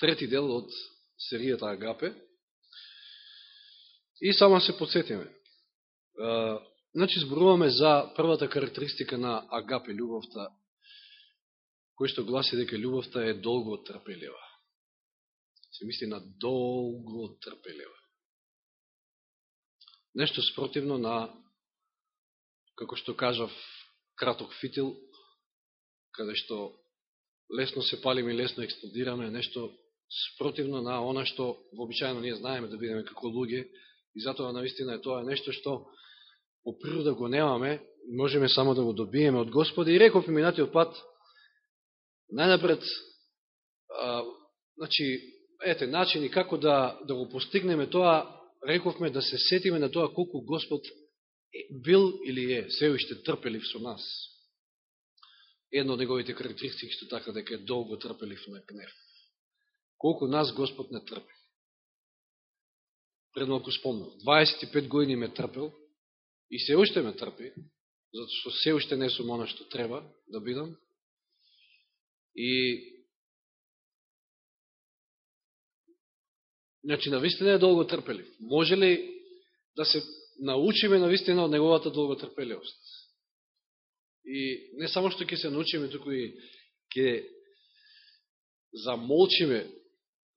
трети дел од серијата Агапе. И само се подсетиме. Значи, зборуваме за првата карактеристика на Агапе, љубовта, кој што гласи дека љубовта е долго трпелева. Се мисли на долго трпелева. Нешто спротивно на, како што кажав, краток фитил, каде што лесно се палиме и лесно експлодираме, нешто спротивно на она што вообичајно ние знаеме да бидеме како луѓе, и затоа наистина е тоа нешто што по природа го немаме, можеме само да го добиеме од Господа. И реков минатиот пат, најнапред, а, значи, ете, начини како да, да го постигнеме тоа, рековме да се сетиме на тоа колку Господ бил или е, се уште трпелив со нас. Едно од неговите карактеристики што така дека е долго трпелив на гнев. Колку нас Господ не трпи. Пред малку спомнав. 25 години ме трпел и се уште ме трпи, затоа што се уште не сум оно што треба да бидам. И Значи, навистина е долго трпелив. Може ли да се научиме навистина од неговата долго трпеливост? И не само што ќе се научиме, туку и ќе замолчиме,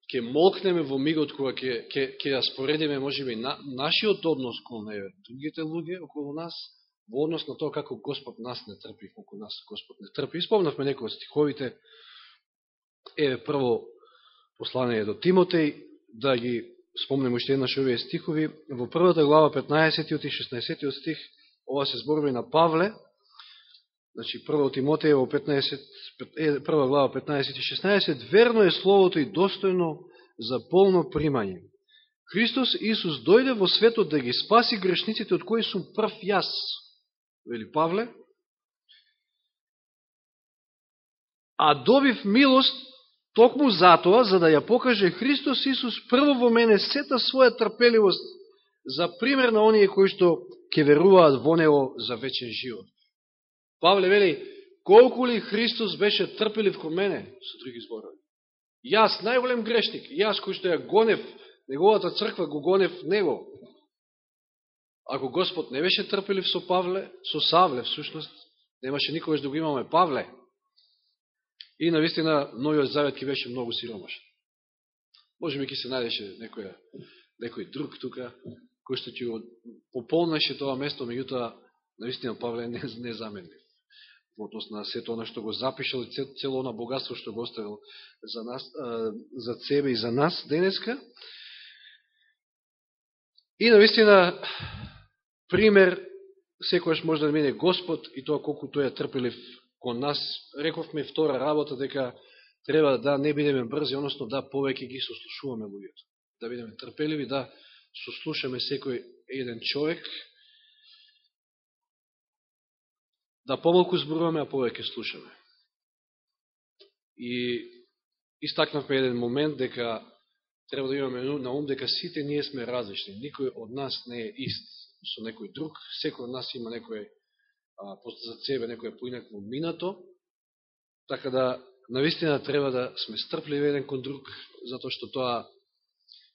ќе молкнеме во мигот кога ќе, ќе, ќе ја споредиме, можеби на, нашиот однос кон неве, другите луѓе околу нас, во однос на тоа како Господ нас не трпи, колку нас Господ не трпи. Испомнавме некои од стиховите, еве прво послание до Тимотеј, да ги спомнеме уште еднаш овие стихови. Во првата глава 15 и 16 стих, ова се зборува на Павле, значи 1 Тимотеево 15, 1 глава 15 и 16, верно е словото и достојно за полно примање. Христос Исус дојде во светот да ги спаси грешниците од кои сум прв јас, вели Павле, а добив милост Токму затоа, за да ја покаже Христос Исус прво во мене сета своја трпеливост за пример на оние кои што ќе веруваат во Него за вечен живот. Павле вели, колку ли Христос беше трпелив кон мене, со други зборови. Јас, најголем грешник, јас кој што ја гонев, неговата црква го гонев Него. Ако Господ не беше трпелив со Павле, со Савле, всушност, немаше никогаш да го имаме Павле. И навистина новиот завет ќе беше многу сиромашен. Може би ќе се најдеше некој, некој друг тука, кој што ќе пополнеше тоа место, меѓутоа, навистина Павле не, не заменив. Во однос на сето она што го запишал и цело она богатство што го оставил за, нас, за себе и за нас денеска. И навистина пример секојаш може да мине Господ и тоа колку тој е трпелив кон нас, рековме втора работа, дека треба да не бидеме брзи, односно да повеќе ги сослушуваме луѓето. Да бидеме трпеливи, да сослушаме секој еден човек, да помалку зборуваме, а повеќе слушаме. И истакнавме еден момент дека треба да имаме на ум дека сите ние сме различни. Никој од нас не е ист со некој друг. Секој од нас има некој за себе некој поинакво минато, така да навистина треба да сме стрпливи еден кон друг, затоа што тоа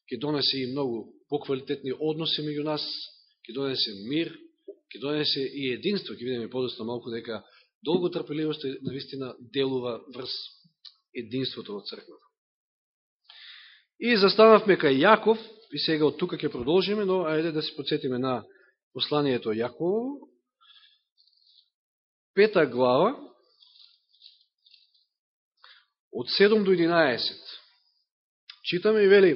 ќе донесе и многу поквалитетни односи меѓу нас, ќе донесе мир, ќе донесе и единство, ќе видиме подосно малку дека долго трпеливост навистина делува врз единството во црквата. И застанавме кај Јаков, и сега од тука ќе продолжиме, но ајде да се подсетиме на посланието Јаково, пета глава, од 7 до 11. Читаме и вели,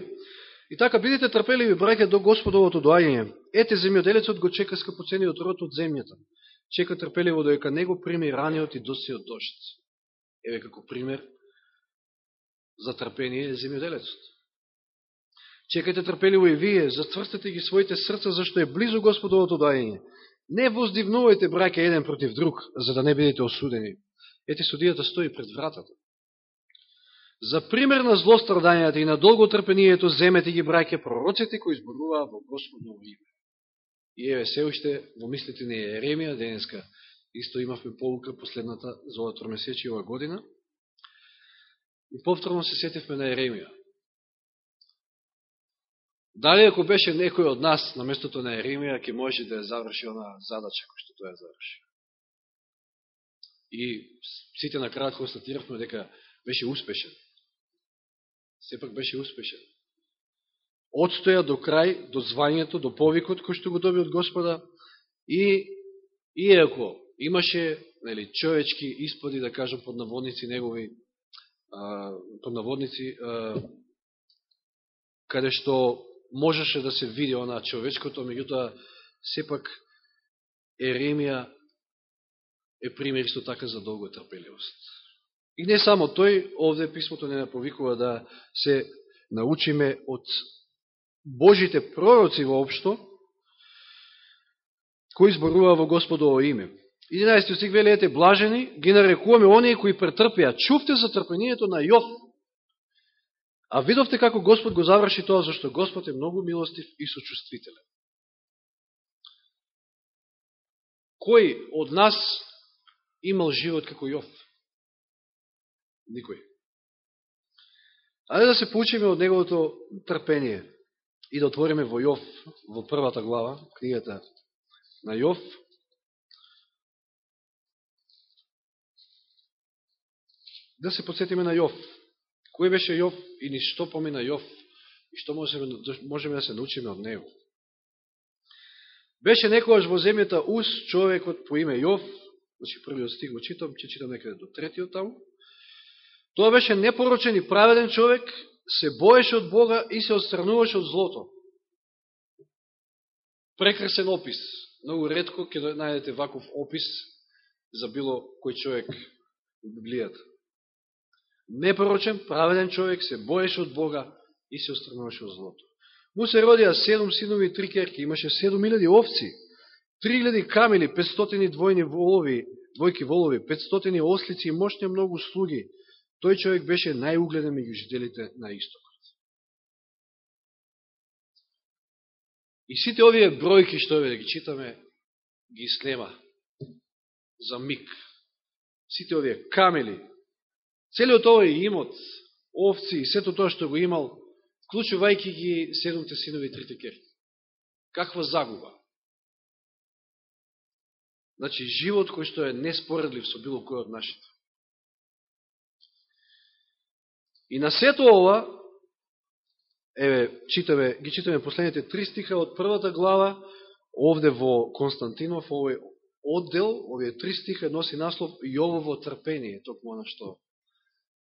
И така, бидете трпеливи, браке, до Господовото доаѓање. Ете, земјоделецот го чека скапоцениот род од земјата. Чека трпеливо доека него прими раниот и досиот дошт. Еве како пример за трпение земјоделецот. Чекајте трпеливо и вие, затврстете ги своите срца, зашто е близо Господовото доаѓање. Не воздивнувајте браке еден против друг, за да не бидете осудени. Ете судијата стои пред вратата. За пример на злострадањата и на долготрпението земете ги браке пророците кои изборуваа во Господово име. И еве се уште во мислите на Еремија, денеска исто имавме полука последната за ова тромесечи ова година. И повторно се сетевме на Еремија. Дали ако беше некој од нас на местото на Еремија, ќе може да ја заврши она задача која што тоа ја заврши. И сите на крајот констатиравме дека беше успешен. Сепак беше успешен. Отстоја до крај, до звањето, до повикот кој што го доби од Господа и иако имаше нели, човечки исподи, да кажам, под наводници негови, а, под наводници, а, каде што можеше да се види она човечкото, меѓутоа, сепак Еремија е пример исто така за долго трпеливост. И не само тој, овде писмото не наповикува да се научиме од Божите пророци воопшто, кои зборува во Господово име. 11 стих вели, ете, блажени, ги нарекуваме оние кои претрпеа. Чувте за трпението на Јов. А видовте како Господ го заврши тоа, зашто Господ е многу милостив и сочувствителен. Кој од нас имал живот како Јов? Никој. Ајде да се поучиме од неговото трпение и да отвориме во Јов, во првата глава, книгата на Јов, да се подсетиме на Јов. Кој беше Јов и ни што помина Јов и што можеме, да, можеме да се научиме од него. Беше некојаш во земјата Ус човекот по име Јов, значи првиот стих го читам, ќе читам некаде до третиот таму. Тоа беше непорочен и праведен човек, се боеше од Бога и се отстрануваше од злото. Прекрасен опис. Многу редко ќе најдете ваков опис за било кој човек во Библијата непорочен, праведен човек, се боеше од Бога и се отстрануваше од злото. Му се родија седум синови и три керки, имаше седум илјади овци, три илјади камели, петстотини двојни волови, двојки волови, петстотини ослици и мощни многу слуги. Тој човек беше најугледен меѓу жителите на истокот. И сите овие бројки што ве да ги читаме, ги снема за миг. Сите овие камели, Целиот овој имот, овци и сето тоа што го имал, вклучувајќи ги седумте синови трите керки. Каква загуба? Значи, живот кој што е неспоредлив со било кој од нашите. И на сето ова, еве, читаме, ги читаме последните три стиха од првата глава, овде во Константинов, овој оддел, овие три стиха носи наслов Јовово трпение, токму на што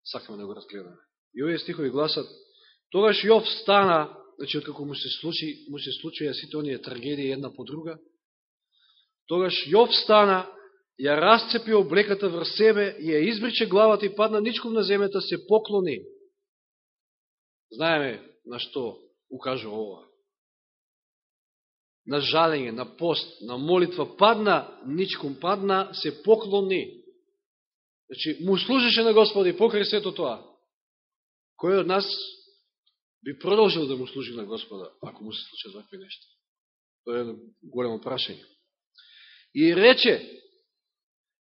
сакаме да го разгледаме. И овие стихови гласат, тогаш Јов стана, значи откако му се случи, му се случија сите оние трагедии една по друга, тогаш Јов стана, ја расцепи облеката врз себе, ја избриче главата и падна ничком на земјата, се поклони. Знаеме на што укажува ова. На жалење, на пост, на молитва, падна, ничком падна, се поклони. Значи, му служеше на Господи покрај сето тоа. Кој од нас би продолжил да му служи на Господа, ако му се случат вакви нешта? Тоа е едно големо прашање. И рече,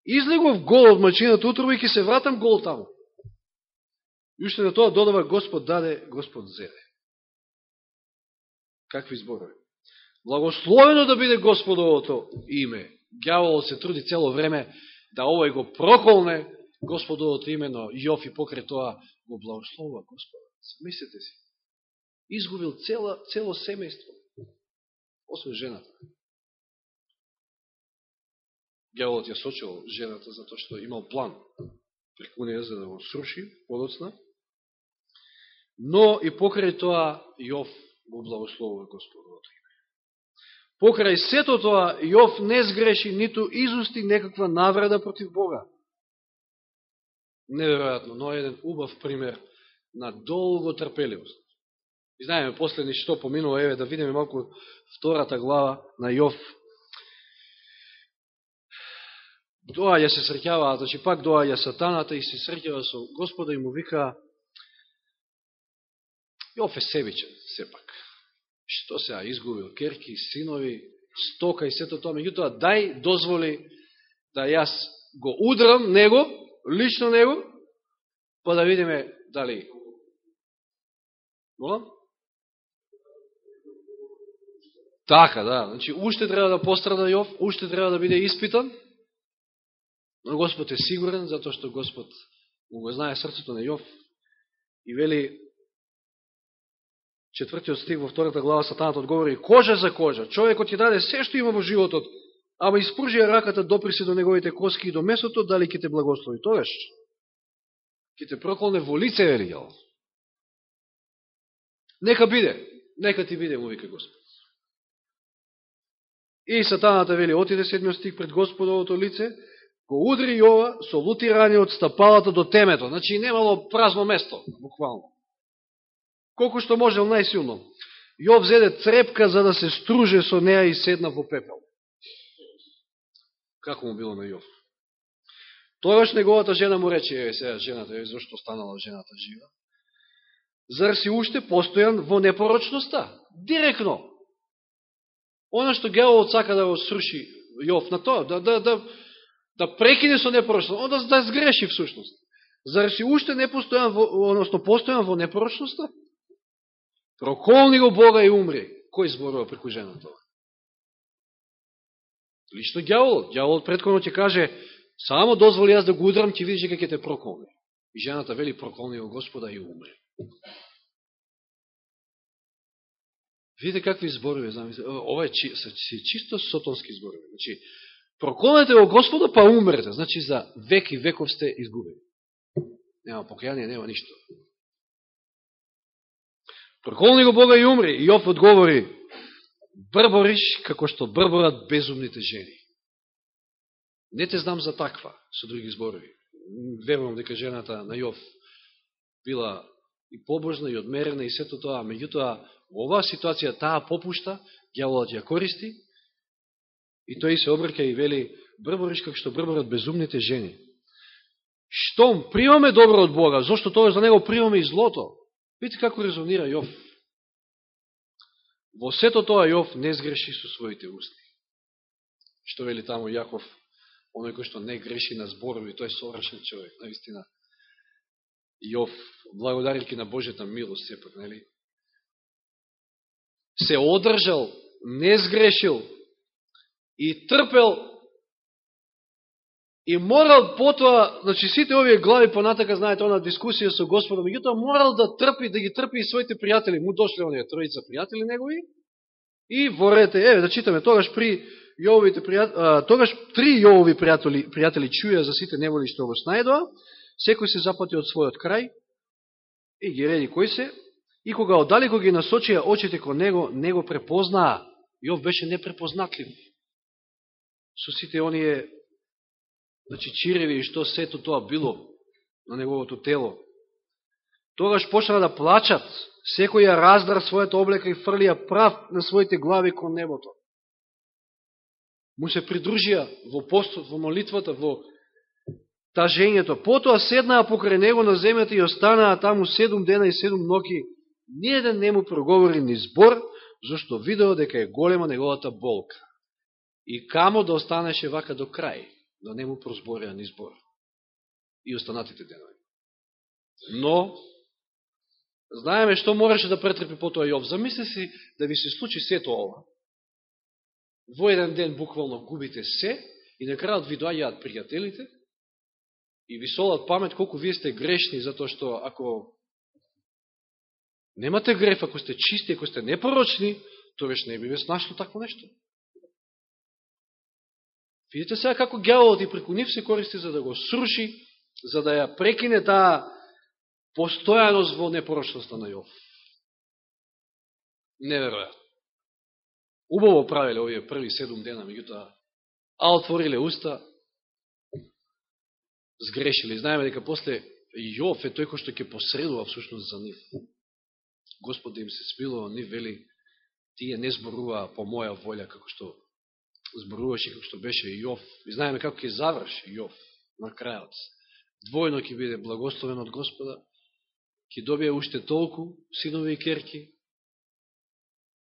излегов гол од мачината утрово и ќе се вратам гол таму. И уште на тоа додава Господ даде, Господ зеде. Какви зборови? Благословено да биде Господовото име. Гјаволот се труди цело време да овој го проколне Господовото име, но Јов и тоа го благословува Господа. Мислете си. Изгубил цело, цело семејство. Освен жената. Гјаволот ја сочил жената затоа што имал план преку неја за да го сруши подоцна. Но и покрај тоа Јов го благословува Господовото име. Покрај сето тоа, Јов не сгреши, ниту изусти некаква навреда против Бога. Неверојатно, но еден убав пример на долго трпеливост. И знаеме последни што поминува, еве да видиме малку втората глава на Јов. Доаѓа се среќава, значи пак доаѓа сатаната и се среќава со Господа и му вика Јов е себичен, сепак што се изгубил керки, синови, стока и сето тоа, меѓутоа дај дозволи да јас го удрам него, лично него, па да видиме дали. Молам? Така, да. Значи, уште треба да пострада Јов, уште треба да биде испитан, но Господ е сигурен, затоа што Господ му го знае срцето на Јов и вели четвртиот стих во втората глава Сатанат одговори кожа за кожа. Човекот ќе даде се што има во животот, ама испружија раката допри се до неговите коски и до месото, дали ќе те благослови. Тогаш ќе те проколне во лице, вели јал. Нека биде, нека ти биде, му вика Господ. И сатаната вели, отиде седмиот стих пред Господовото лице, го удри Јова со лутирање од стапалата до темето. Значи немало празно место, буквално. Колку што можел најсилно. Јов зеде црепка за да се струже со неа и седна во пепел. Како му било на Јов? Тогаш неговата жена му рече, е, сега жената, е, зашто станала жената жива? Зар си уште постојан во непорочноста? Директно. Оно што геолот сака да го сруши Јов на тоа, да, да, да, да прекине со непорочноста, да, да сгреши всушност. Зар си уште не постојан, во, односно постојан во непорочноста? Проколни го Бога и умри. Кој зборува преку жената? Лично дјаволот. Дјаволот предходно ќе каже, само дозволи јас да го удрам, ќе видиш дека ќе те проколни. И жената вели, проколни го Господа и умре. Видите какви зборови, знам, ова е чи, си чисто сотонски зборови. Значи, проколнете го Господа, па умрете. Значи, за век и веков сте изгубени. Нема покаяние, нема ништо. Проколни го Бога и умри. И Јов одговори, брбориш како што брборат безумните жени. Не те знам за таква, со други зборови. Верувам дека жената на Јов била и побожна, и одмерена, и сето тоа. Меѓутоа, во оваа ситуација таа попушта, дјаволот ја користи, и тој се обрка и вели, брбориш како што брборат безумните жени. Штом примаме добро од Бога, зашто тоа за него примаме и злото? Видите како резонира Јов. Во сето тоа Јов не сгреши со своите усти. Што вели таму Јаков, оној кој што не греши на зборови, тој е совршен човек, наистина. Јов, благодарики на Божјата милост, сепак, нели? Се одржал, не сгрешил и трпел И морал потоа, значи сите овие глави понатака, знаете, она дискусија со Господом, меѓутоа морал да трпи, да ги трпи и своите пријатели. Му дошле оние троица пријатели негови и ворете, еве да читаме, тогаш при Јововите пријатели, тогаш три Јовови пријатели, пријатели чуја за сите неволи што го снајдоа, секој се запати од својот крај и ги реди кој се, и кога оддалеко ги насочија очите кон него, него препознаа. Јов беше непрепознатлив со сите оние значи чиреви и што сето тоа било на неговото тело. Тогаш почнаа да плачат, секој ја раздра својата облека и фрлија прав на своите глави кон небото. Му се придружија во постот, во молитвата, во тажењето. Потоа седнаа покрај него на земјата и останаа таму седум дена и седум ноки. Ниједен не му проговори ни збор, зашто видео дека е голема неговата болка. И камо да останеше вака до крај да не му прозбореа ни збор. И останатите денови. Но, знаеме што можеше да претрпи потоа Јов. Замисли си да ви се случи сето ова. Во еден ден буквално губите се и на крајот ви доаѓаат пријателите и ви солат памет колку вие сте грешни, затоа што ако немате греф, ако сте чисти, ако сте непорочни, веш не би ве снашло такво нешто. Видите сега како гјаволот и преку нив се користи за да го сруши, за да ја прекине таа постојаност во непорочноста на Јов. Неверојатно. Убаво правиле овие први седум дена, меѓутоа, а отвориле уста, сгрешили. Знаеме дека после Јов е тој кој што ќе посредува всушност за нив. Господ им се смилува, нив вели, тие не зборуваа по моја волја, како што зборуваше како што беше Јов. И знаеме како ќе заврши Јов на крајот. Двојно ќе биде благословен од Господа, ќе добие уште толку синови и керки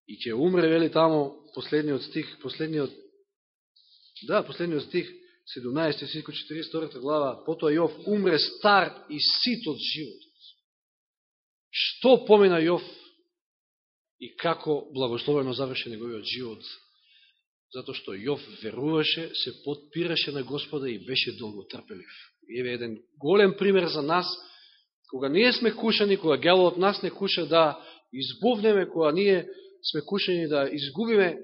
и ќе умре, вели тамо, последниот стих, последниот, да, последниот стих, 17 стих, 42 глава, потоа Јов умре стар и сит од животот. Што помена Јов и како благословено заврши неговиот живот, затоа што Јов веруваше, се подпираше на Господа и беше долго трпелив. Еве еден голем пример за нас, кога ние сме кушани, кога гелот нас не куша да избувнеме, кога ние сме кушани да изгубиме,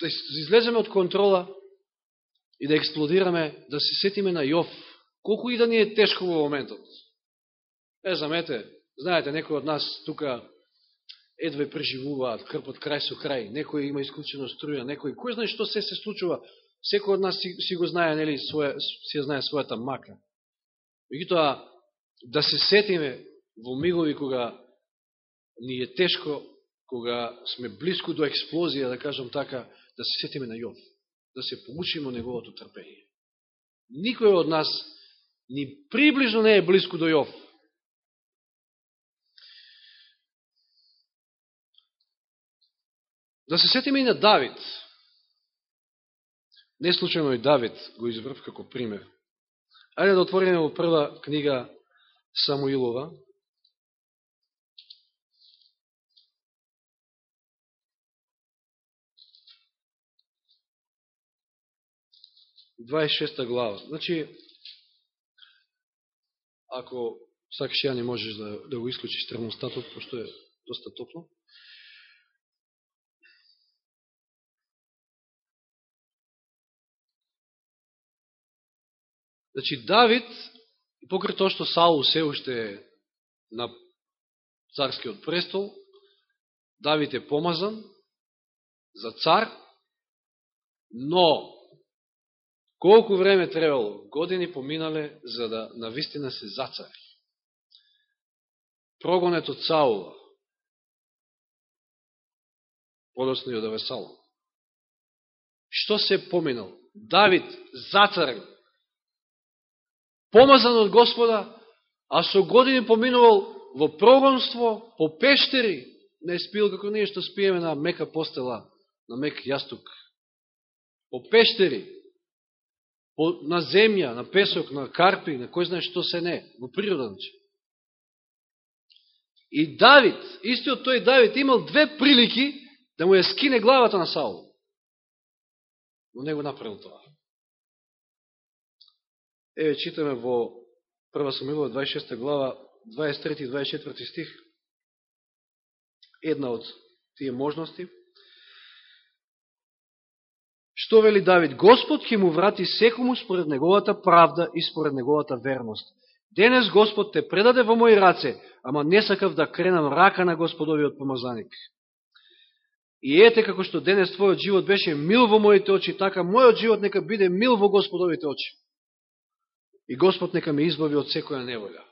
да, да излеземе од контрола и да експлодираме, да се сетиме на Јов, колку и да ни е тешко во моментот. Е, замете, знаете, некој од нас тука едве преживуваат крпот крај со крај, некој има исклучено струја, некој, кој знае што се се случува, секој од нас си, си го знае, нели, своја, си знае својата мака. Меѓутоа, да се сетиме во мигови кога ни е тешко, кога сме близко до експлозија, да кажам така, да се сетиме на Јов, да се получиме неговото трпение. Никој од нас ни приближно не е близко до Јов. Да се сетиме и на Давид. Не случайно и Давид го изврв како пример. Ајде да отвориме во прва книга Самуилова. Двајшеста глава. Значи, ако сакаш ја не можеш да, да го исклучиш термостатот, пошто е доста топло. Значи, Давид, покри тоа што Саул се уште е на царскиот престол, Давид е помазан за цар, но колку време требало, години поминале за да навистина се зацари. Прогонето Саула, подосно и од Авесалом. Што се поминал? Давид зацарен, помазан од Господа, а со години поминувал во прогонство, по пештери, не спил како ние што спиеме на мека постела, на мек јастук. По пештери, по, на земја, на песок, на карпи, на кој знае што се не, во природа. И Давид, истиот тој Давид, имал две прилики да му ја скине главата на Саул. Но не го направил тоа. Еве, читаме во 1 Самуилова 26 глава, 23 и 24 стих, една од тие можности. Што вели Давид? Господ ќе му врати секому според неговата правда и според неговата верност. Денес Господ те предаде во моји раце, ама не сакав да кренам рака на Господовиот помазаник. И ете како што денес твојот живот беше мил во моите очи, така мојот живот нека биде мил во Господовите очи. И Господ нека ме избави од секоја неволја.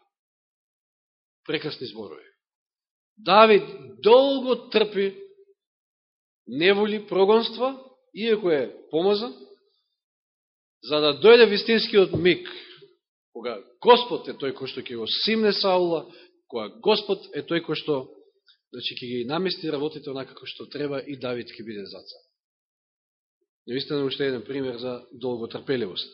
Прекрасни зборови. Давид долго трпи неволи, прогонства, иако е помазан, за да дојде вистинскиот миг, кога Господ е тој кој што ќе го симне Саула, кога Господ е тој кој што значи, ќе ги намести работите онака како што треба и Давид ќе биде за цар. Наистина уште еден пример за долготрпеливост.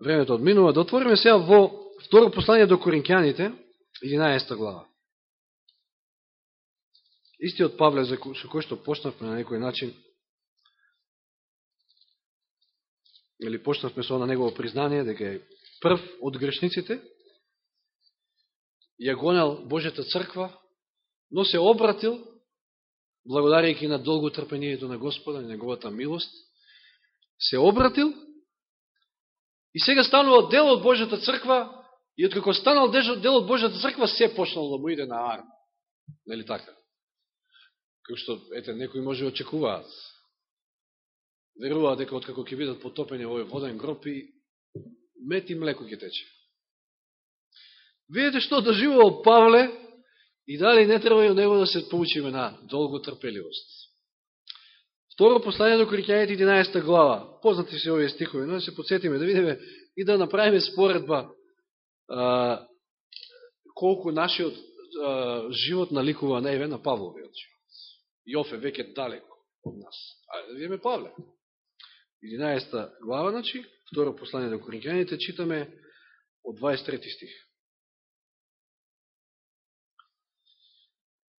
Времето одминува, да отвориме сега во второ послание до Коринкјаните, 11 глава. Истиот Павле, за со кој што почнавме на некој начин, или почнавме со на негово признание, дека е прв од грешниците, ја гонел Божјата црква, но се обратил, благодарејќи на долго трпението на Господа и неговата милост, се обратил И сега станува дел од Божјата црква, и откако станал дел од Божјата црква, се почнал да му иде на арм. Нели така? Како што, ете, некои може очекуваат. Веруваат дека откако ќе видат потопени овој воден гроб и мет и млеко ќе тече. Видете што доживувал Павле и дали не треба и од него да се поучиме на долго трпеливост. Второ послание до Коринјаните 11 глава. Познати се овие стихови, но да се подсетиме да видиме и да направиме споредба а, колку нашиот а, живот наликува најве на Павловиот живот. Јофе е веќе далеко од нас. А да видиме Павле. 11 глава, значи, второ послание до Коринјаните, читаме од 23 стих.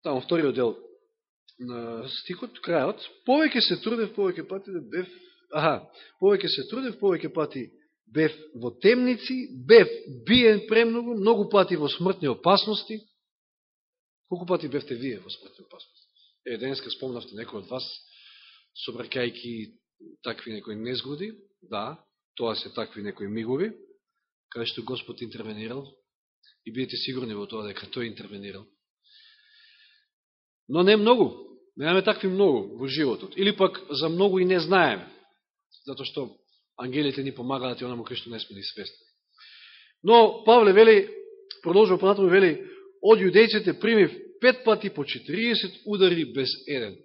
Таму вториот дел на стикот, крајот, повеќе се трудев, повеќе пати да бев, аха, повеќе се трудев, повеќе пати бев во темници, бев биен премногу, многу пати во смртни опасности. Колку пати бевте вие во смртни опасности? Е, денеска спомнавте некој од вас, собракајки такви некои незгоди, да, тоа се такви некои мигови, каде што Господ интервенирал, и бидете сигурни во тоа дека тој интервенирал. Но не многу, немаме такви многу во животот, или пак за многу и не знаеме, Зато што ангелите ни помагаат и онаму кај што не сме да ни свестни. Но Павле вели, продолжува понатаму вели, од јудејците примив пет пати по 40 удари без еден.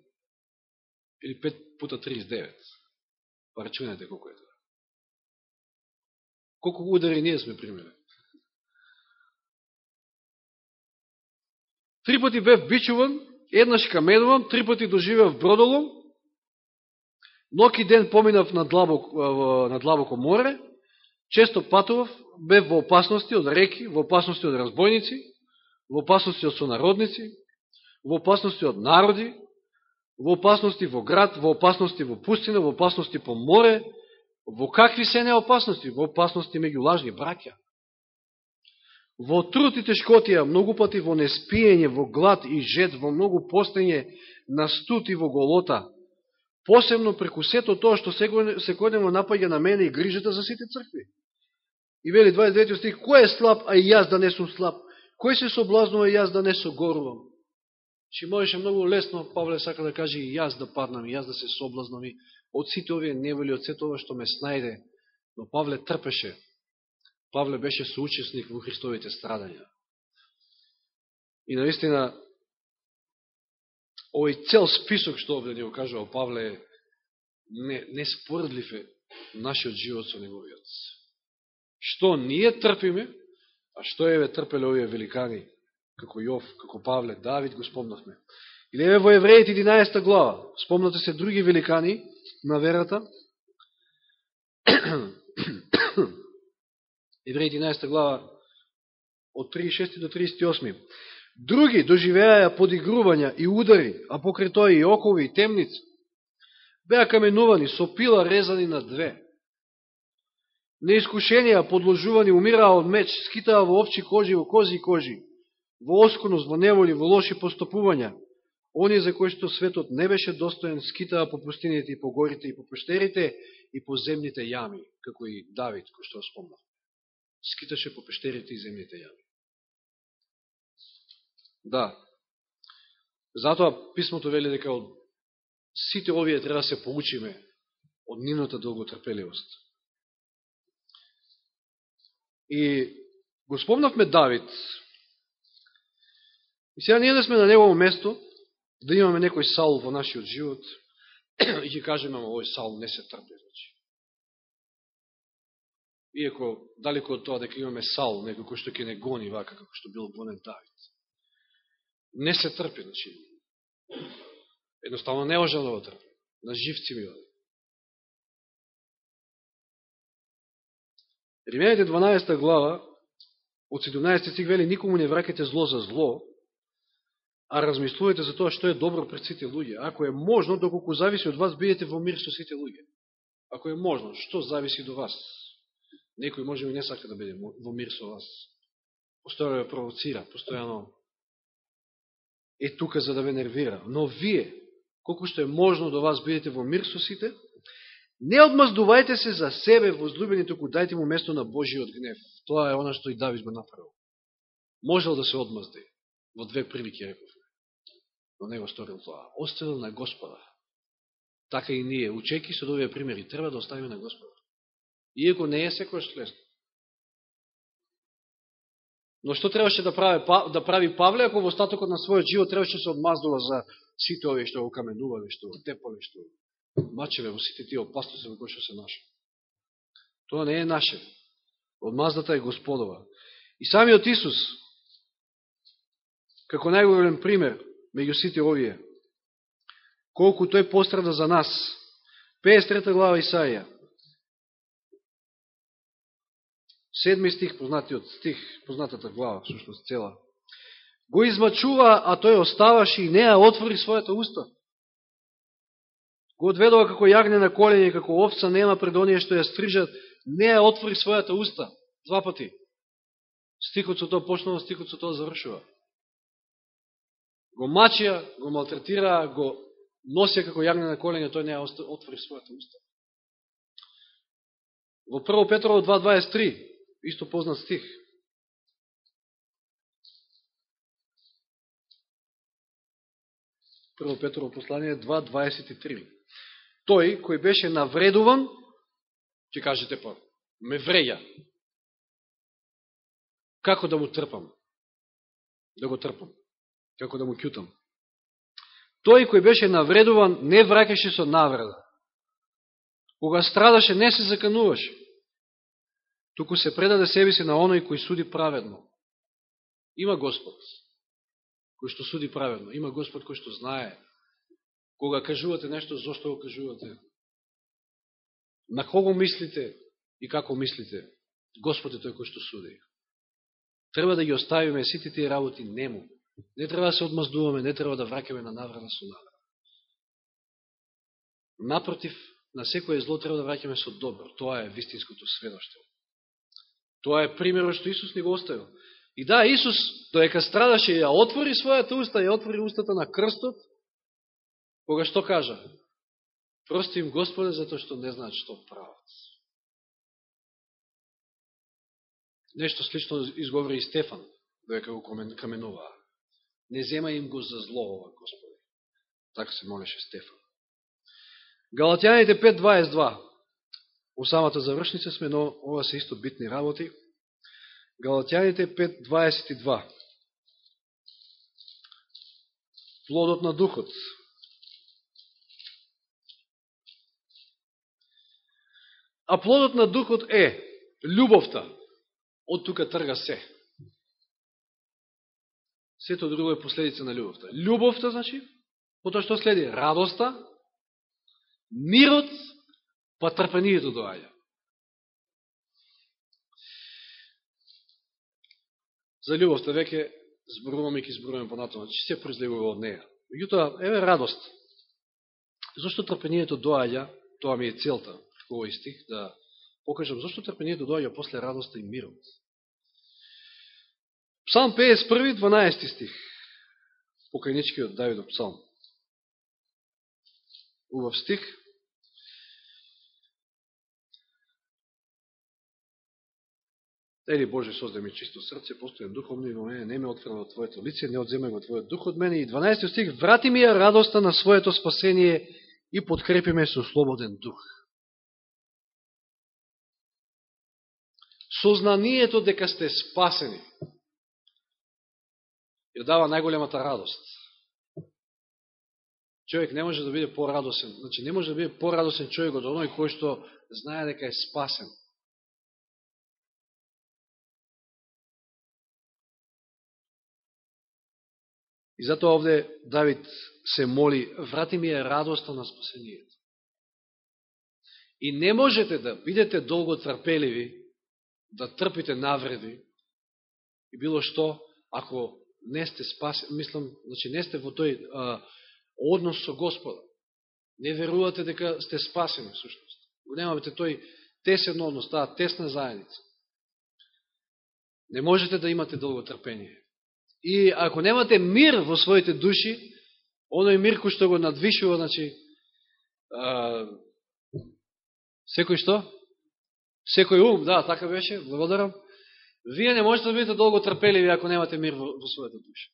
Или пет пута 39. Па рачунете колко е тоа. Колко удари ние сме примили? Три пати бев бичуван, еднаш каменувам, три пати доживеав бродолом, ноки ден поминав на длабоко, на длабоко море, често патував, бев во опасности од реки, во опасности од разбойници, во опасности од сонародници, во опасности од народи, во опасности во град, во опасности во пустина, во опасности по море, во какви се не опасности, во опасности меѓу лажни браќа. Во труд и тешкотија, многу пати во неспиење, во глад и жет, во многу постење на студ и во голота, посебно преку сето тоа што секојдневно напаѓа на мене и грижата за сите цркви. И вели 29 стих, кој е слаб, а и јас да не сум слаб? Кој се соблазнува и јас да не согорувам? Чи можеше многу лесно, Павле сака да каже, и јас да паднам, и јас да се соблазнам, и од сите овие невели, од сето ова што ме снајде. Но Павле трпеше. Павле беше соучесник во Христовите страдања. И наистина, овој цел список што овде ни го кажува Павле, е не неспоредлив е нашиот живот со неговиот. Што ние трпиме, а што еве трпеле овие великани, како Јов, како Павле, Давид, го спомнавме. И еве во Евреите 11 глава, спомнате се други великани на верата. Евреи 11 глава, од 36 до 38. Други доживеаја подигрувања и удари, а покрај тоа и окови и темници. Беа каменувани, со пила резани на две. Неискушенија, подложувани, умираа од меч, скитаа во овчи кожи, во кози и кожи во осконост, во неволи, во лоши поступувања, они за кои што светот не беше достоен, скитаа по пустините и по горите и по пештерите и по земните јами, како и Давид, кој што спомнав. Скиташе по пештерите и земните јами. Да. Затоа писмото вели дека од сите овие треба да се поучиме од нивната долготрпеливост. И го спомнавме Давид, И сега ние да сме на негово место, да имаме некој сал во нашиот живот, и ќе кажеме, ама овој сал не се трпе. Иако, далеко од тоа дека имаме сал, некој кој што ќе не гони вака, како што бил гонен Давид. Не се трпи, значи. Едноставно не може да го трпи. На живци ми оди. Римените 12 глава, од 17 стих вели, никому не вракете зло за зло, а размислувате за тоа што е добро пред сите луѓе. Ако е можно, доколку зависи од вас, бидете во мир со сите луѓе. Ако е можно, што зависи до вас? Некој може и не сака да биде во мир со вас. Постојано ја провоцира, постојано е тука за да ве нервира. Но вие, колку што е можно до вас, бидете во мир со сите, не одмаздувајте се за себе, возлюбени, току дайте му место на Божиот гнев. Тоа е она што и Давид го направил. Можел да се одмазди во две прилики, реков но не го сторил тоа. Оставил на Господа. Така и ние, учеки со овие примери, треба да оставиме на Господа. Иако не е секојаш лесно. Но што требаше да прави, па, да прави Павле, ако во остатокот на својот живот требаше да се одмаздува за сите овие што го каменувале, што го тепале, што мачеве во сите тие опасности во кои што се наше. Тоа не е наше. Одмаздата е Господова. И самиот Исус, како најголем пример, меѓу сите овие. Колку тој пострада за нас. 53 глава Исаија. Седми стих, познатиот стих, познатата глава, сушност цела. го измачува, а тој оставаше и неа отвори својата уста. Го одведува како јагне на колени, како овца нема пред оние што ја стрижат, неа отвори својата уста. Два пати. Стихот со тоа почнува, стихот со тоа завршува. Го мачија, го малтретира, го носија како јагне на колени, тој неа отвори својата уста. Во 1 Петрово 2.23, исто познат стих, Прво Петрово послание 2.23. Тој кој беше навредуван, ќе кажете па, ме вреја. Како да му трпам? Да го трпам. Како да му кјутам? Тој кој беше навредуван не враќаше со навреда. Кога страдаше не се закануваше. Туку се предаде себе си на оној кој суди праведно. Има Господ кој што суди праведно. Има Господ кој што знае кога кажувате нешто, зашто го кажувате. На кого мислите и како мислите. Господ е тој кој што суди. Треба да ги оставиме сите тие работи нему. Не треба да се одмаздуваме, не треба да враќаме на наврана со наврана. Напротив, на секој зло треба да враќаме со добро. Тоа е вистинското сведоштво. Тоа е примерот што Исус ни го оставил. И да, Исус, доека страдаше, ја отвори својата уста, ја отвори устата на крстот, кога што кажа? Прости им Господе, затоа што не знаат што прават. Нешто слично изговори и Стефан, доека го каменуваа. Не зема им го за зло ова, Господи. Така се молеше Стефан. Галатјаните 5.22. У самата завршница сме, но ова се исто битни работи. Галатјаните 5.22 Плодот на духот А плодот на духот е љубовта. Од тука трга се. Сето друго е последица на љубовта. Љубовта, значи, потоа што следи? Радоста, мирот, па трпението доаѓа. За љубовта веќе зборуваме и ќе зборуваме понатаму, че се произлегува од неја. Меѓутоа, еве радост. Зошто трпението доаѓа, тоа ми е целта во овој стих, да покажам зошто трпението доаѓа после радоста и мирот. Псалм 51, 12 стих. Покајничкиот Давидов псалм. Убав стих. Ели Боже, создай ми чисто срце, постојам духовно и во мене, не ме отврна од Твоето лице, не одземај го Твојот дух од мене. И 12 стих, врати ми ја радоста на своето спасение и подкрепи ме со слободен дух. Сознанието дека сте спасени ја дава најголемата радост. Човек не може да биде порадосен, значи не може да биде порадосен човек од оној кој што знае дека е спасен. И затоа овде Давид се моли, врати ми е радоста на спасението. И не можете да бидете долго трпеливи, да трпите навреди и било што, ако не сте спасени, мислам, значи не сте во тој а, однос со Господа. Не верувате дека сте спасени, всушност. Го немавате тој тесен однос, таа тесна заедница. Не можете да имате долго трпение. И ако немате мир во своите души, оној мир кој што го надвишува, значи, а, секој што? Секој ум, да, така беше, благодарам. Вие не можете да бидете долго трпеливи ако немате мир во, во својата душа.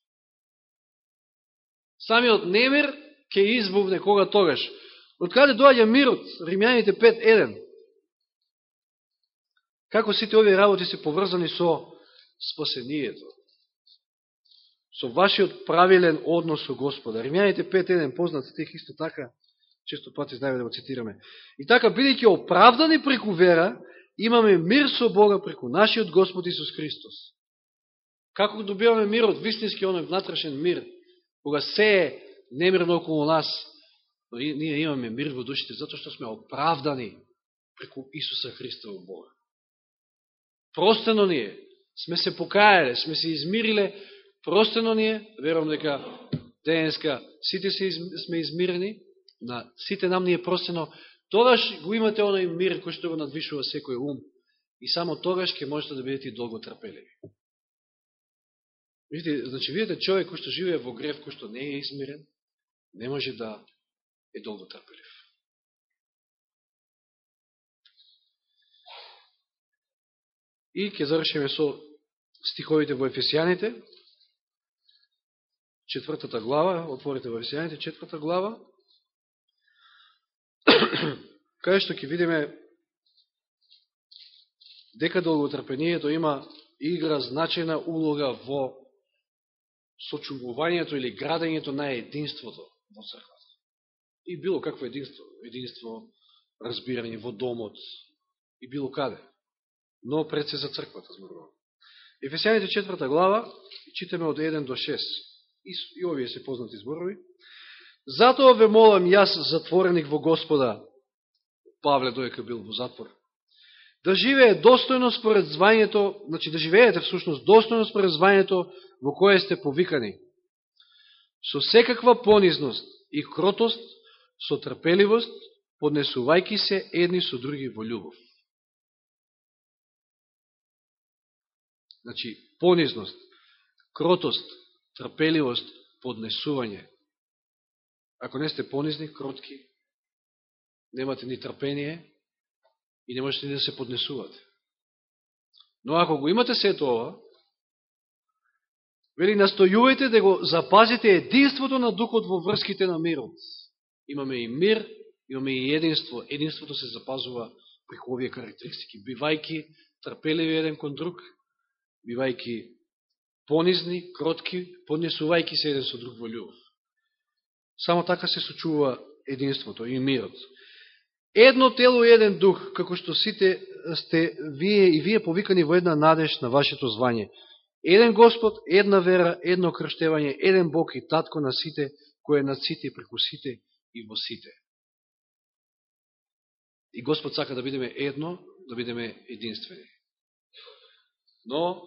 Самиот немир ќе избувне кога тогаш. Од каде доаѓа мирот? Римјаните 5.1. Како сите овие работи се поврзани со спасението? Со вашиот правилен однос со Господа. Римјаните 5.1 познат стих исто така, често пати знаеме да го цитираме. И така, бидејќи оправдани преку вера, имаме мир со Бога преку нашиот Господ Исус Христос. Како добиваме мирот, вистински оној внатрешен мир, кога се е немирно околу нас, но ние имаме мир во душите, затоа што сме оправдани преку Исуса Христа во Бога. Простено ние, сме се покаяле, сме се измириле простено ни е, верувам дека денеска сите се сме измирени, на сите нам ни е простено, тогаш го имате оној мир кој што го надвишува секој ум и само тогаш ќе можете да бидете долго трпеливи. Видите, значи, видите човек кој што живее во грев, кој што не е измирен, не може да е долго трпелив. И ќе завршиме со стиховите во Ефесијаните, четвртата глава, отворите во Ефесијаните, четвртата глава, кај што ќе видиме дека долготрпението има игра значена улога во сочувувањето или градењето на единството во црквата. И било какво единство, единство, разбирање во домот и било каде. Но пред се за црквата зборувам. Ефесијаните четврта глава, читаме од 1 до 6. И, и овие се познати зборови. Затоа ве молам јас, затвореник во Господа, Павле доека бил во затвор, да живее достојно според звањето, значи да живеете всушност достојно според звањето во кое сте повикани, со секаква понизност и кротост, со трпеливост, поднесувајки се едни со други во љубов. Значи, понизност, кротост, трпеливост, поднесување. Ако не сте понизни, кротки, немате ни трпение и не можете ни да се поднесувате. Но ако го имате се тоа, вели настојувајте да го запазите единството на духот во врските на мирот. Имаме и мир, имаме и единство. Единството се запазува преку овие карактеристики, бивајки трпеливи еден кон друг, бивајки понизни, кротки, поднесувајки се еден со друг во љубов. Само така се сочува единството и мирот. Едно тело и еден дух, како што сите сте вие и вие повикани во една надеж на вашето звање. Еден Господ, една вера, едно крштевање, еден Бог и Татко на сите, кој е на сите, преку сите и во сите. И Господ сака да бидеме едно, да бидеме единствени. Но,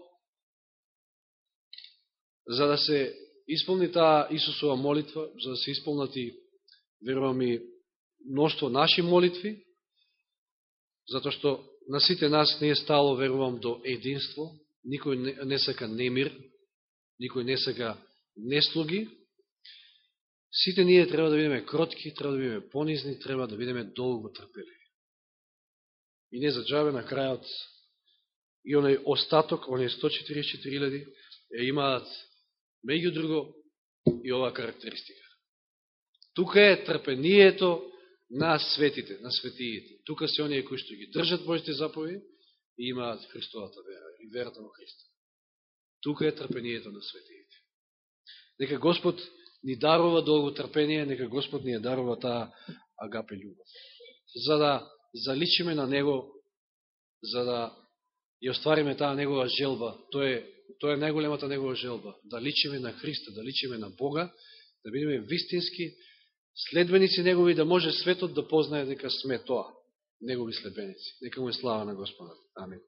за да се исполни таа Исусова молитва, за да се исполнати, верувам и мноштво наши молитви, затоа што на сите нас не е стало, верувам, до единство, никој не, не сака немир, никој не сака неслуги, сите ние треба да бидеме кротки, треба да бидеме понизни, треба да бидеме долго трпели. И не заджаве на крајот и оној остаток, оној 144.000, имаат меѓу друго и оваа карактеристика. Тука е трпението на светите, на светиите. Тука се оние кои што ги држат Божите заповеди и имаат Христовата вера и верата во Христа. Тука е трпението на светиите. Нека Господ ни дарува долго трпение, нека Господ ни ја дарува таа агапе љубов. За да заличиме на Него, за да ја оствариме таа Негова желба, тоа е Тоа е најголемата негова желба. Да личиме на Христа, да личиме на Бога, да бидеме вистински следбеници Негови, да може светот да познае дека сме тоа, Негови следбеници. Нека му е слава на Господа. Амин.